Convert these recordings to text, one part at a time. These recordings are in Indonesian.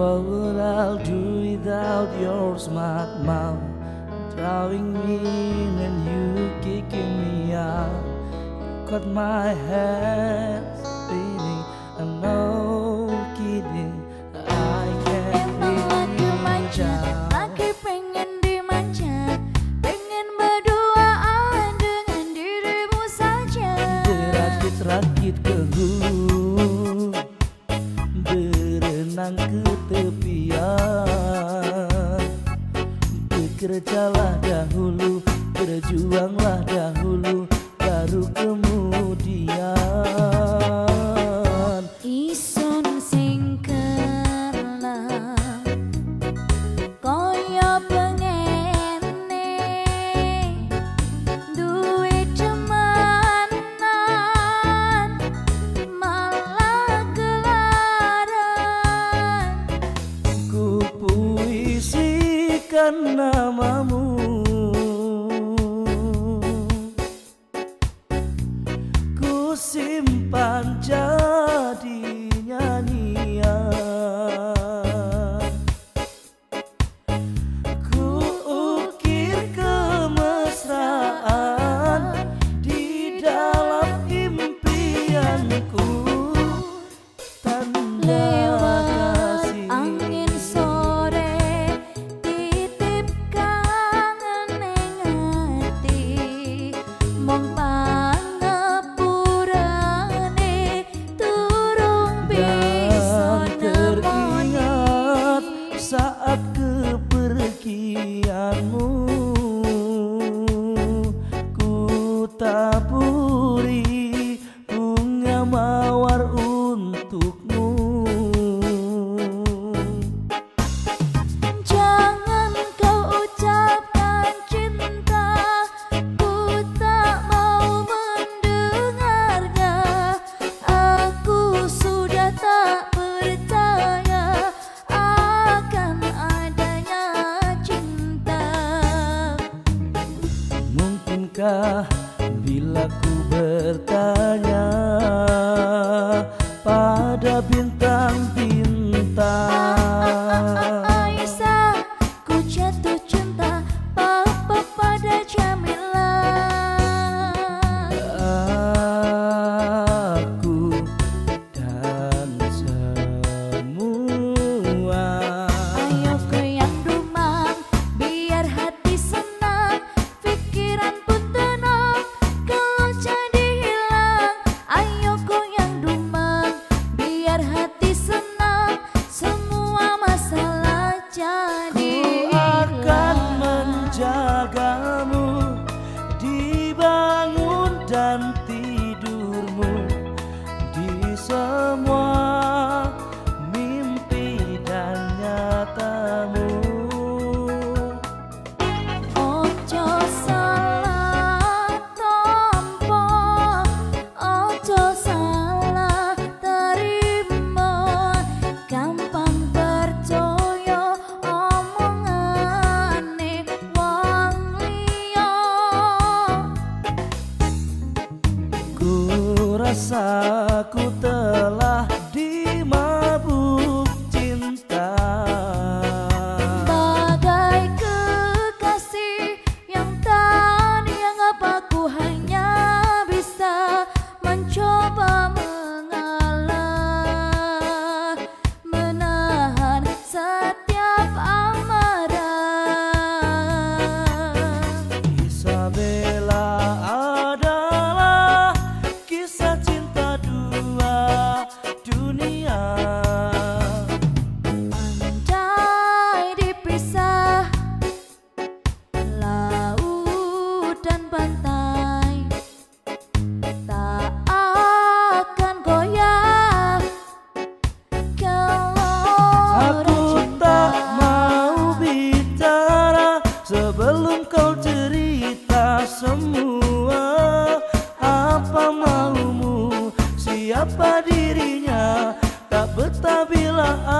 What would I do without your smart mouth? throwing me in and you kicking me out. Cut my hands spinning. I know. ke tepian Bekerjalah dahulu, berjuanglah dahulu Baru kemudian. Ison singkat namamu. Ku simpan jauh Bila ku bertanya pada bintang-bintang? semua mimpi dan nyatamu. Ojo salah tompo Ojo salah terima. Gampang percaya omongan wong liya. Ku rasa ku Bila I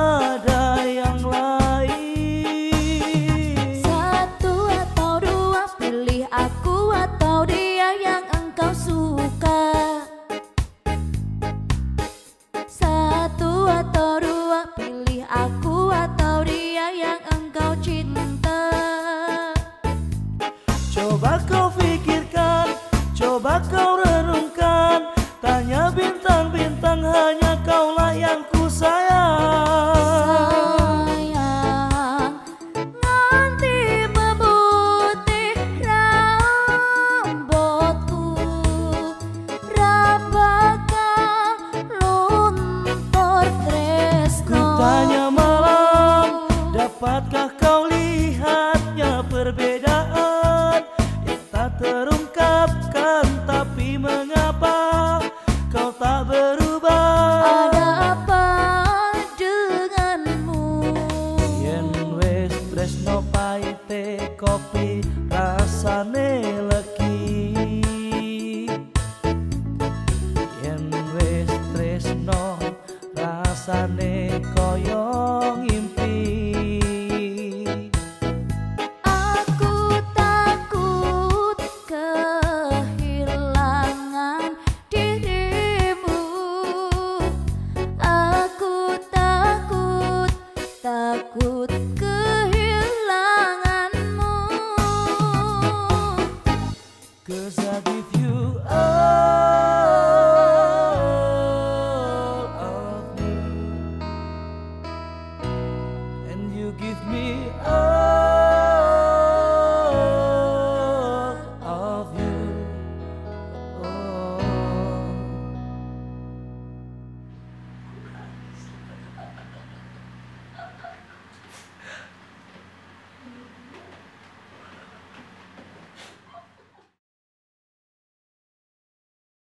kopi rasane legi yen wis tresno rasane kaya ngimpi Takut.